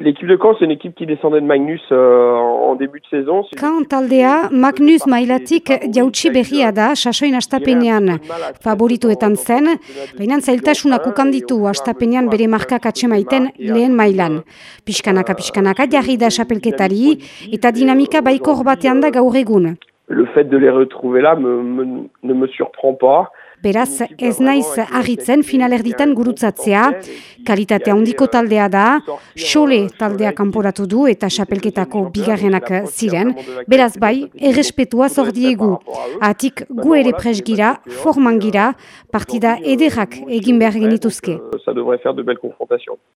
L'équipe de Caen, c'est une équipe qui descendait de Magnus euh, en début de saison. Caen taldea Magnus mailatik jautsi berria da sasoin astapenean favorituetan zen, baina zailtasunak ukanditu astapenean bere markak atxemaiten lehen mailan. Piskanaka piskanaka jarri da sapelketari eta dinamika baikor batean da gaur egun. Le fait de les retrouver là me, me, ne me surprend pas. Beraz, ez naiz agitzen finalerditan gurutzatzea, kalitate handiko taldea da, xole taldea kanporatu du eta xapelketako bigarrenak ziren, beraz bai, errespetua zordiegu. Atik gu ere presgira, forman gira, partida ederrak egin behar genituzke.